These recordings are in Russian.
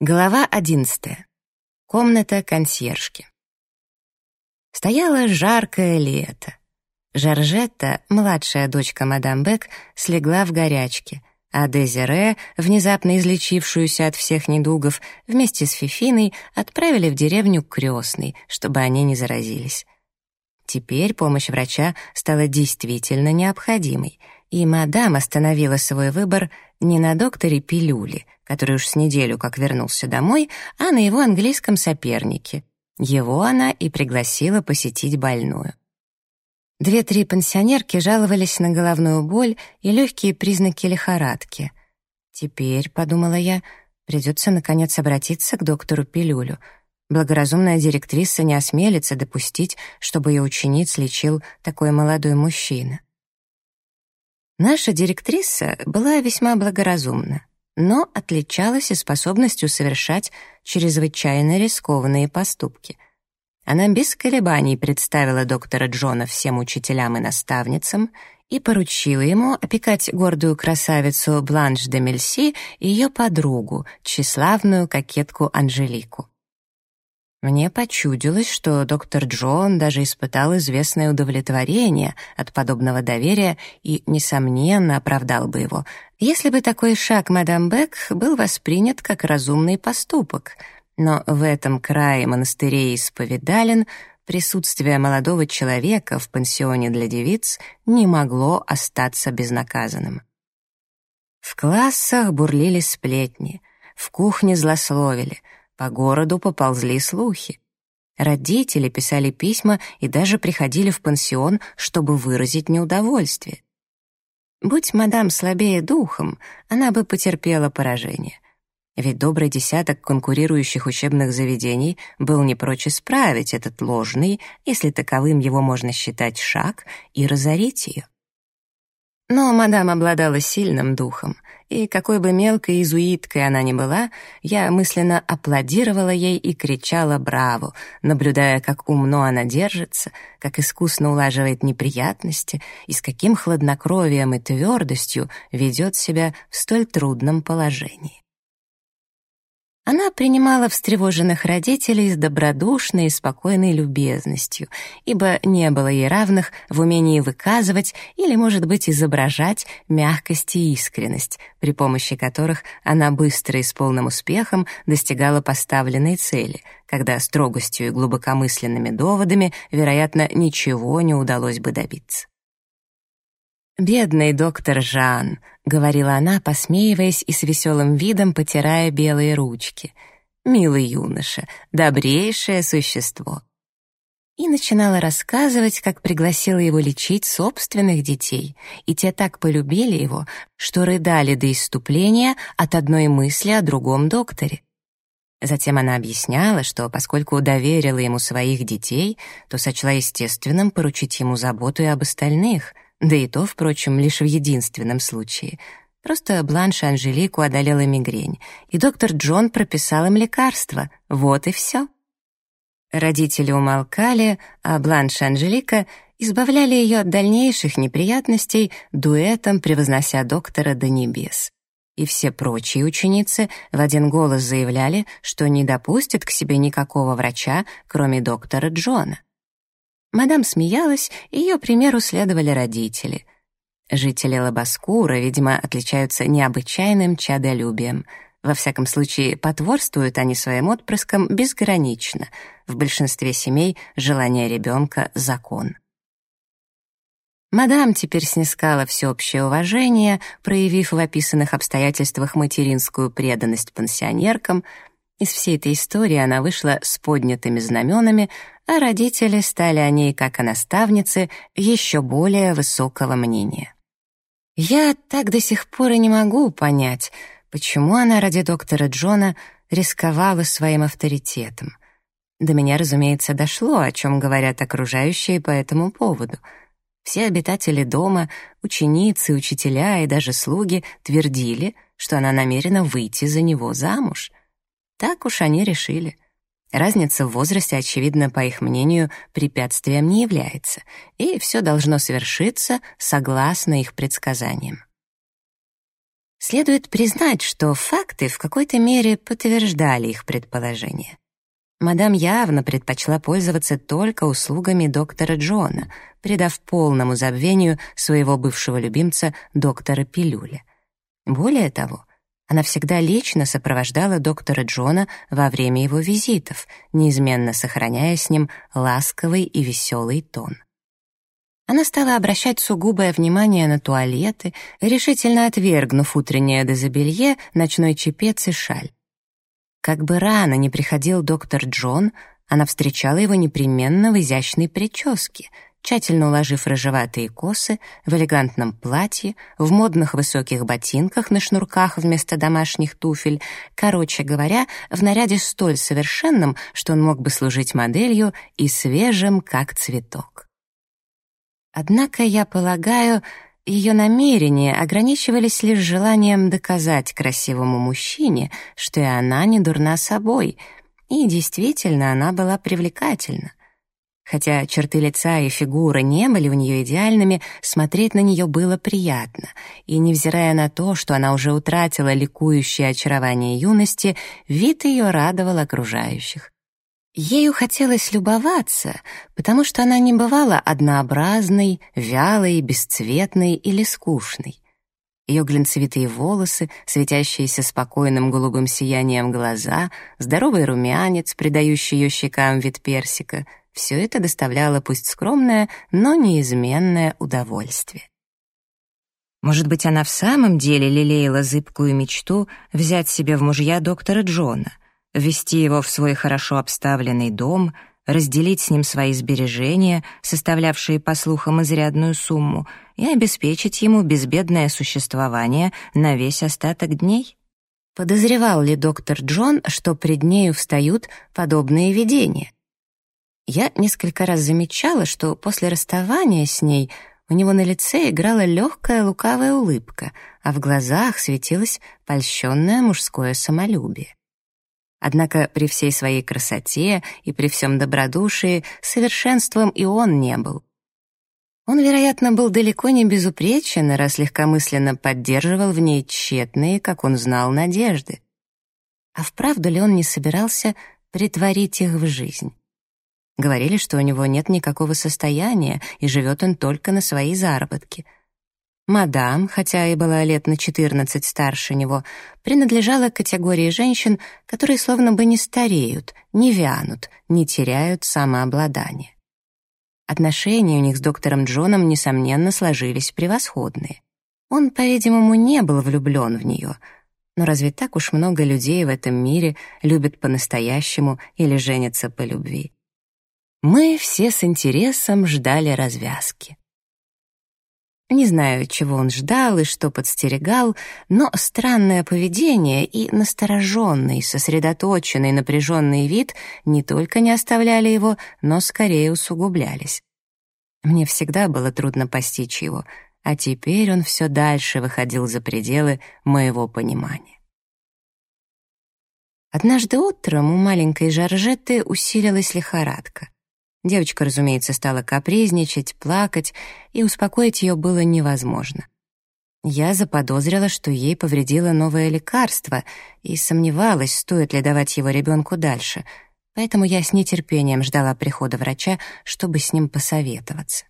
Глава одиннадцатая. Комната консьержки. Стояло жаркое лето. Жоржетта, младшая дочка мадам Бек, слегла в горячке, а Дезире, внезапно излечившуюся от всех недугов, вместе с Фифиной отправили в деревню крестной, чтобы они не заразились. Теперь помощь врача стала действительно необходимой, и мадам остановила свой выбор не на докторе Пилюли, который уж с неделю как вернулся домой, а на его английском сопернике. Его она и пригласила посетить больную. Две-три пенсионерки жаловались на головную боль и легкие признаки лихорадки. «Теперь», — подумала я, — «придется, наконец, обратиться к доктору Пилюлю. Благоразумная директриса не осмелится допустить, чтобы ее учениц лечил такой молодой мужчина». Наша директриса была весьма благоразумна, но отличалась и способностью совершать чрезвычайно рискованные поступки. Она без колебаний представила доктора Джона всем учителям и наставницам и поручила ему опекать гордую красавицу Бланш де Мельси и ее подругу, тщеславную кокетку Анжелику. Мне почудилось, что доктор Джон даже испытал известное удовлетворение от подобного доверия и, несомненно, оправдал бы его, если бы такой шаг мадам Бек был воспринят как разумный поступок. Но в этом крае монастырей исповедален присутствие молодого человека в пансионе для девиц не могло остаться безнаказанным. В классах бурлили сплетни, в кухне злословили — по городу поползли слухи. Родители писали письма и даже приходили в пансион, чтобы выразить неудовольствие. Будь мадам слабее духом, она бы потерпела поражение. Ведь добрый десяток конкурирующих учебных заведений был не прочь исправить этот ложный, если таковым его можно считать, шаг и разорить ее. Но мадам обладала сильным духом, и какой бы мелкой изуиткой она ни была, я мысленно аплодировала ей и кричала «Браво!», наблюдая, как умно она держится, как искусно улаживает неприятности и с каким хладнокровием и твердостью ведет себя в столь трудном положении. Она принимала встревоженных родителей с добродушной и спокойной любезностью, ибо не было ей равных в умении выказывать или, может быть, изображать мягкость и искренность, при помощи которых она быстро и с полным успехом достигала поставленной цели, когда строгостью и глубокомысленными доводами, вероятно, ничего не удалось бы добиться. «Бедный доктор Жан», — говорила она, посмеиваясь и с веселым видом потирая белые ручки. «Милый юноша, добрейшее существо». И начинала рассказывать, как пригласила его лечить собственных детей, и те так полюбили его, что рыдали до иступления от одной мысли о другом докторе. Затем она объясняла, что поскольку доверила ему своих детей, то сочла естественным поручить ему заботу и об остальных — да и то, впрочем, лишь в единственном случае. Просто Бланш и Анжелику одолела мигрень, и доктор Джон прописал им лекарство. Вот и все. Родители умолкали, а Бланш и Анжелика избавляли ее от дальнейших неприятностей дуэтом, превознося доктора до небес. И все прочие ученицы в один голос заявляли, что не допустят к себе никакого врача, кроме доктора Джона. Мадам смеялась, и ее примеру следовали родители. Жители Лабаскура, видимо, отличаются необычайным чадолюбием. Во всяком случае, потворствуют они своим отпрыскам безгранично. В большинстве семей желание ребенка — закон. Мадам теперь снискала всеобщее уважение, проявив в описанных обстоятельствах материнскую преданность пансионеркам. Из всей этой истории она вышла с поднятыми знаменами, а родители стали о ней, как о наставнице, еще более высокого мнения. Я так до сих пор и не могу понять, почему она ради доктора Джона рисковала своим авторитетом. До меня, разумеется, дошло, о чем говорят окружающие по этому поводу. Все обитатели дома, ученицы, учителя и даже слуги твердили, что она намерена выйти за него замуж. Так уж они решили — Разница в возрасте, очевидно, по их мнению, препятствием не является, и все должно свершиться согласно их предсказаниям. Следует признать, что факты в какой-то мере подтверждали их предположения. Мадам явно предпочла пользоваться только услугами доктора Джона, придав полному забвению своего бывшего любимца доктора Пилюля. Более того, она всегда лично сопровождала доктора Джона во время его визитов, неизменно сохраняя с ним ласковый и веселый тон. Она стала обращать сугубое внимание на туалеты, решительно отвергнув утреннее дезобелье, ночной чепец и шаль. Как бы рано не приходил доктор Джон, она встречала его непременно в изящной прическе, тщательно уложив рыжеватые косы, в элегантном платье, в модных высоких ботинках на шнурках вместо домашних туфель, короче говоря, в наряде столь совершенном, что он мог бы служить моделью и свежим, как цветок. Однако, я полагаю, ее намерения ограничивались лишь желанием доказать красивому мужчине, что и она не дурна собой, и действительно она была привлекательна. Хотя черты лица и фигура не были у нее идеальными, смотреть на нее было приятно, и, невзирая на то, что она уже утратила ликующее очарование юности, вид ее радовал окружающих. Ею хотелось любоваться, потому что она не бывала однообразной, вялой, бесцветной или скучной. Ее глинцевитые волосы, светящиеся спокойным голубым сиянием глаза, здоровый румянец, придающий ее щекам вид персика — все это доставляло пусть скромное, но неизменное удовольствие. Может быть, она в самом деле лелеяла зыбкую мечту взять себе в мужья доктора Джона — ввести его в свой хорошо обставленный дом, разделить с ним свои сбережения, составлявшие, по слухам, изрядную сумму, и обеспечить ему безбедное существование на весь остаток дней? Подозревал ли доктор Джон, что пред нею встают подобные видения? Я несколько раз замечала, что после расставания с ней у него на лице играла легкая лукавая улыбка, а в глазах светилось польщенное мужское самолюбие. Однако при всей своей красоте и при всем добродушии совершенством и он не был. Он, вероятно, был далеко не безупречен, раз легкомысленно поддерживал в ней тщетные, как он знал, надежды. А вправду ли он не собирался притворить их в жизнь? Говорили, что у него нет никакого состояния, и живет он только на свои заработки — Мадам, хотя и была лет на 14 старше него, принадлежала к категории женщин, которые словно бы не стареют, не вянут, не теряют самообладание. Отношения у них с доктором Джоном, несомненно, сложились превосходные. Он, по-видимому, не был влюблен в нее. Но разве так уж много людей в этом мире любят по-настоящему или женятся по любви? Мы все с интересом ждали развязки. Не знаю, чего он ждал и что подстерегал, но странное поведение и настороженный, сосредоточенный, напряженный вид не только не оставляли его, но скорее усугублялись. Мне всегда было трудно постичь его, а теперь он все дальше выходил за пределы моего понимания. Однажды утром у маленькой Жоржетты усилилась лихорадка. Девочка, разумеется, стала капризничать, плакать, и успокоить ее было невозможно. Я заподозрила, что ей повредило новое лекарство, и сомневалась, стоит ли давать его ребенку дальше, поэтому я с нетерпением ждала прихода врача, чтобы с ним посоветоваться.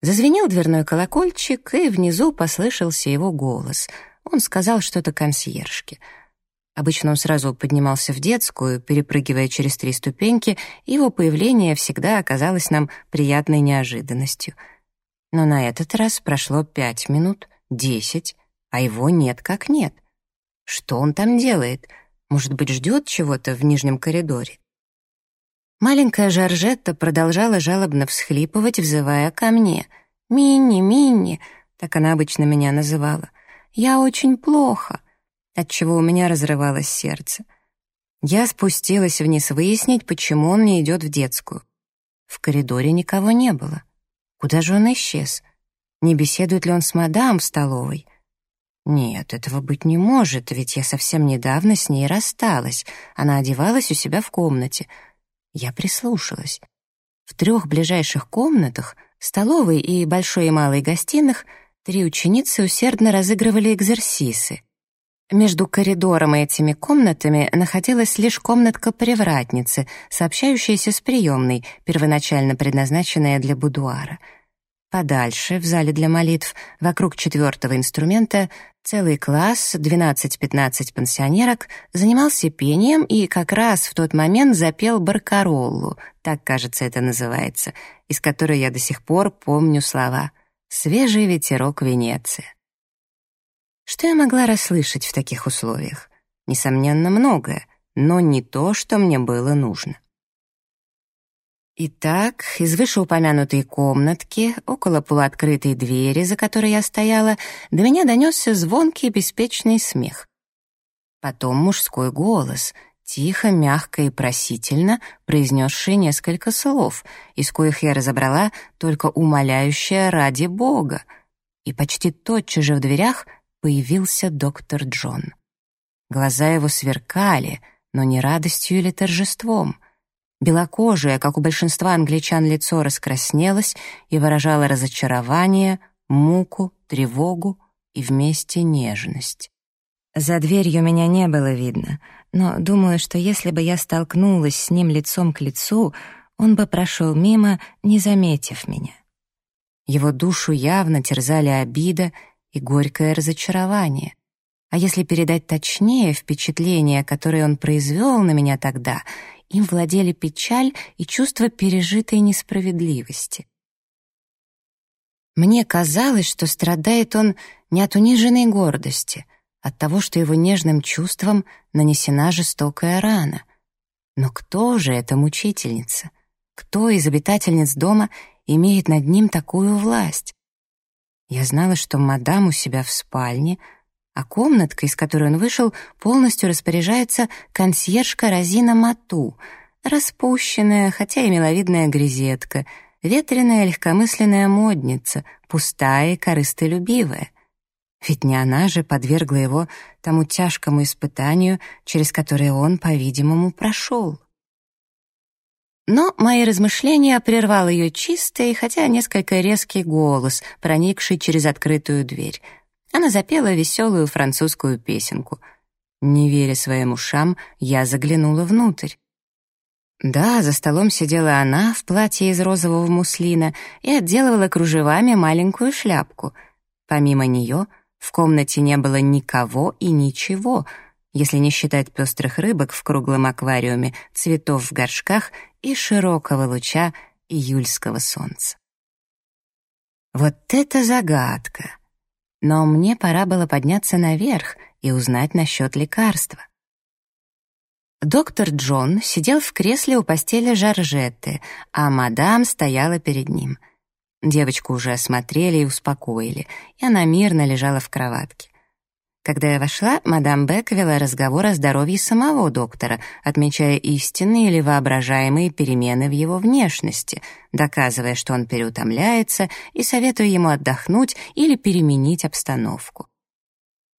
Зазвенел дверной колокольчик, и внизу послышался его голос. Он сказал что-то консьержке — Обычно он сразу поднимался в детскую, перепрыгивая через три ступеньки, и его появление всегда оказалось нам приятной неожиданностью. Но на этот раз прошло пять минут, десять, а его нет как нет. Что он там делает? Может быть, ждет чего-то в нижнем коридоре? Маленькая Жоржетта продолжала жалобно всхлипывать, взывая ко мне. «Минни, Минни!» — так она обычно меня называла. «Я очень плохо отчего у меня разрывалось сердце. Я спустилась вниз выяснить, почему он не идет в детскую. В коридоре никого не было. Куда же он исчез? Не беседует ли он с мадам в столовой? Нет, этого быть не может, ведь я совсем недавно с ней рассталась. Она одевалась у себя в комнате. Я прислушалась. В трех ближайших комнатах, столовой и большой и малой гостиных, Три ученицы усердно разыгрывали экзерсисы. Между коридором и этими комнатами находилась лишь комнатка привратницы, сообщающаяся с приемной, первоначально предназначенная для будуара — Подальше, в зале для молитв, вокруг четвертого инструмента, целый класс, 12-15 пансионерок, занимался пением и как раз в тот момент запел баркароллу, так, кажется, это называется, из которой я до сих пор помню слова «Свежий ветерок Венеции». Что я могла расслышать в таких условиях? Несомненно, многое, но не то, что мне было нужно. Итак, из вышеупомянутой комнатки, около полуоткрытой двери, за которой я стояла, до меня донесся звонкий беспечный смех. Потом мужской голос, тихо, мягко и просительно произнесший несколько слов, из коих я разобрала только умоляющее ради Бога. И почти тотчас же в дверях появился доктор Джон. Глаза его сверкали, но не радостью или торжеством — Белокожее, как у большинства англичан, лицо раскраснелось и выражало разочарование, муку, тревогу и вместе нежность. За дверью меня не было видно, но думаю, что если бы я столкнулась с ним лицом к лицу, он бы прошел мимо, не заметив меня. Его душу явно терзали обида и горькое разочарование. А если передать точнее впечатление, которое он произвел на меня тогда — им владели печаль и чувство пережитой несправедливости. Мне казалось, что страдает он не от униженной гордости, от того, что его нежным чувствам нанесена жестокая рана. Но кто же эта мучительница? Кто из обитательниц дома имеет над ним такую власть? Я знала, что мадам у себя в спальне — а комнатка, из которой он вышел, полностью распоряжается консьержка Розина Мату, распущенная, хотя и миловидная грезетка, ветреная легкомысленная модница, пустая и корыстолюбивая. Ведь не она же подвергла его тому тяжкому испытанию, через которое он, по-видимому, прошел. Но мои размышления прервал ее чистый, хотя несколько резкий голос, проникший через открытую дверь — она запела веселую французскую песенку. Не веря своим ушам, я заглянула внутрь. Да, за столом сидела она в платье из розового муслина и отделывала кружевами маленькую шляпку. Помимо нее в комнате не было никого и ничего, если не считать пестрых рыбок в круглом аквариуме, цветов в горшках и широкого луча июльского солнца. Вот это загадка! но мне пора было подняться наверх и узнать насчет лекарства. Доктор Джон сидел в кресле у постели Жоржетты, а мадам стояла перед ним. Девочку уже осмотрели и успокоили, и она мирно лежала в кроватке. Когда я вошла, мадам Бек вела разговор о здоровье самого доктора, отмечая истинные или воображаемые перемены в его внешности, доказывая, что он переутомляется, и советуя ему отдохнуть или переменить обстановку.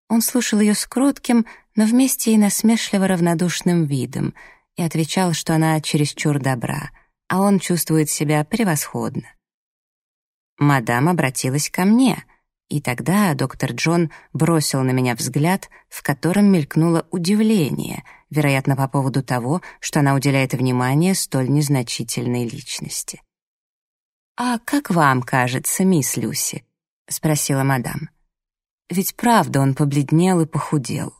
Он слушал ее с кротким, но вместе и насмешливо равнодушным видом и отвечал, что она чересчур добра, а он чувствует себя превосходно. Мадам обратилась ко мне — и тогда доктор Джон бросил на меня взгляд, в котором мелькнуло удивление, вероятно, по поводу того, что она уделяет внимание столь незначительной личности. «А как вам кажется, мисс Люси?» — спросила мадам. «Ведь правда он побледнел и похудел».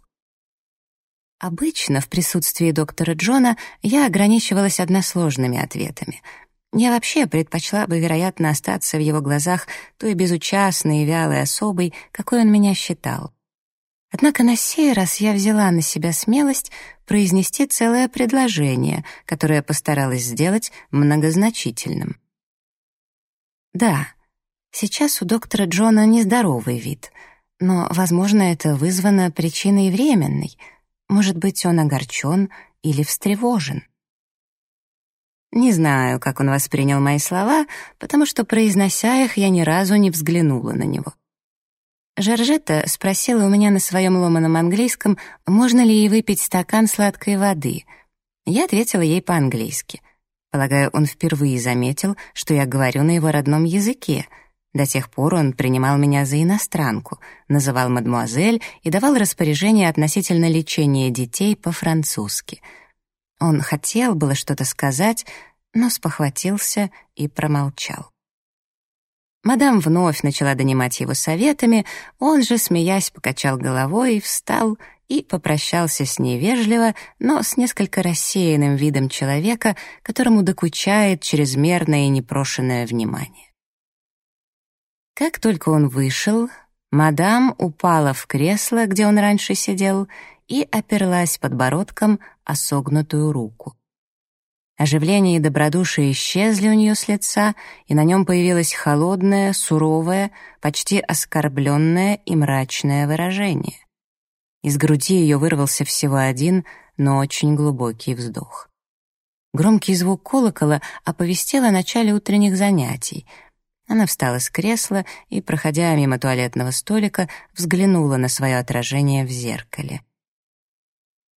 Обычно в присутствии доктора Джона я ограничивалась односложными ответами — я вообще предпочла бы, вероятно, остаться в его глазах той безучастной и вялой особой, какой он меня считал. Однако на сей раз я взяла на себя смелость произнести целое предложение, которое постаралась сделать многозначительным. Да, сейчас у доктора Джона нездоровый вид, но, возможно, это вызвано причиной временной. Может быть, он огорчен или встревожен. Не знаю, как он воспринял мои слова, потому что, произнося их, я ни разу не взглянула на него. Жоржетта спросила у меня на своем ломаном английском, можно ли ей выпить стакан сладкой воды. Я ответила ей по-английски. Полагаю, он впервые заметил, что я говорю на его родном языке. До тех пор он принимал меня за иностранку, называл мадмуазель и давал распоряжения относительно лечения детей по-французски. Он хотел было что-то сказать, но спохватился и промолчал. Мадам вновь начала донимать его советами, он же, смеясь, покачал головой, встал и попрощался с ней вежливо, но с несколько рассеянным видом человека, которому докучает чрезмерное и непрошенное внимание. Как только он вышел, мадам упала в кресло, где он раньше сидел, и оперлась подбородком о согнутую руку. Оживление и добродушие исчезли у нее с лица, и на нем появилось холодное, суровое, почти оскорбленное и мрачное выражение. Из груди ее вырвался всего один, но очень глубокий вздох. Громкий звук колокола оповестил о начале утренних занятий. Она встала с кресла и, проходя мимо туалетного столика, взглянула на свое отражение в зеркале —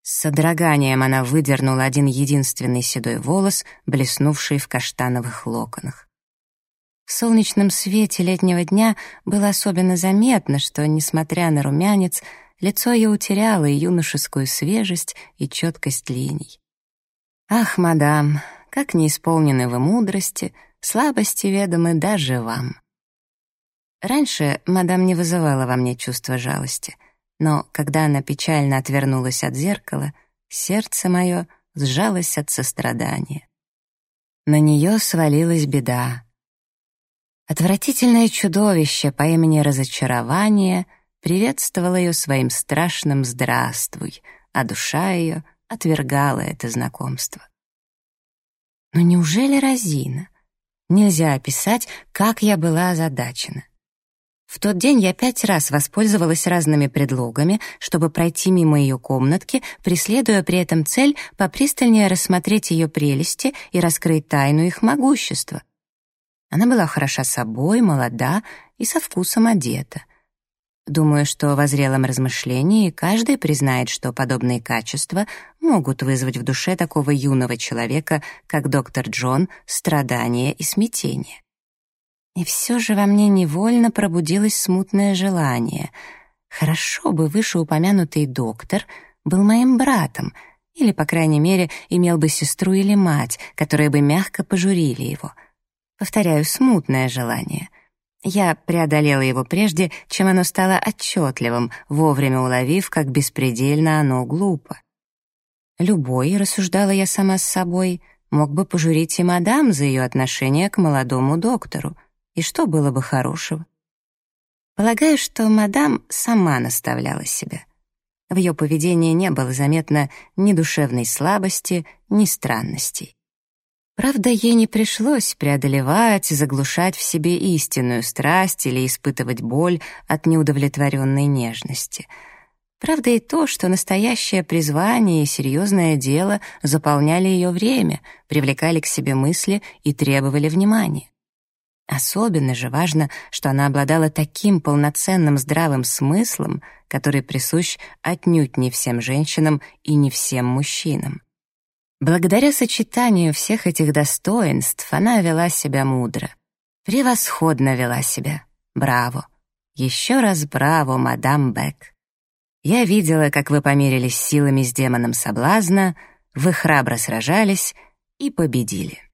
с содроганием она выдернула один единственный седой волос, блеснувший в каштановых локонах. В солнечном свете летнего дня было особенно заметно, что, несмотря на румянец, лицо ее утеряло и юношескую свежесть, и четкость линий. «Ах, мадам, как не исполнены вы мудрости, слабости ведомы даже вам». Раньше мадам не вызывала во мне чувства жалости — но когда она печально отвернулась от зеркала, сердце мое сжалось от сострадания. На нее свалилась беда. Отвратительное чудовище по имени Разочарование приветствовало ее своим страшным «здравствуй», а душа ее отвергала это знакомство. Но неужели Розина? Нельзя описать, как я была озадачена. В тот день я пять раз воспользовалась разными предлогами, чтобы пройти мимо ее комнатки, преследуя при этом цель попристальнее рассмотреть ее прелести и раскрыть тайну их могущества. Она была хороша собой, молода и со вкусом одета. Думаю, что в зрелом размышлении каждый признает, что подобные качества могут вызвать в душе такого юного человека, как доктор Джон, страдания и смятение. И все же во мне невольно пробудилось смутное желание. Хорошо бы вышеупомянутый доктор был моим братом, или, по крайней мере, имел бы сестру или мать, которые бы мягко пожурили его. Повторяю, смутное желание. Я преодолела его прежде, чем оно стало отчетливым, вовремя уловив, как беспредельно оно глупо. Любой, рассуждала я сама с собой, мог бы пожурить и мадам за ее отношение к молодому доктору — и что было бы хорошего? Полагаю, что мадам сама наставляла себя. В ее поведении не было заметно ни душевной слабости, ни странностей. Правда, ей не пришлось преодолевать, заглушать в себе истинную страсть или испытывать боль от неудовлетворенной нежности. Правда и то, что настоящее призвание и серьезное дело заполняли ее время, привлекали к себе мысли и требовали внимания. Особенно же важно, что она обладала таким полноценным здравым смыслом, который присущ отнюдь не всем женщинам и не всем мужчинам. Благодаря сочетанию всех этих достоинств она вела себя мудро. Превосходно вела себя. Браво. Еще раз браво, мадам Бек. Я видела, как вы померились силами с демоном соблазна, вы храбро сражались и победили.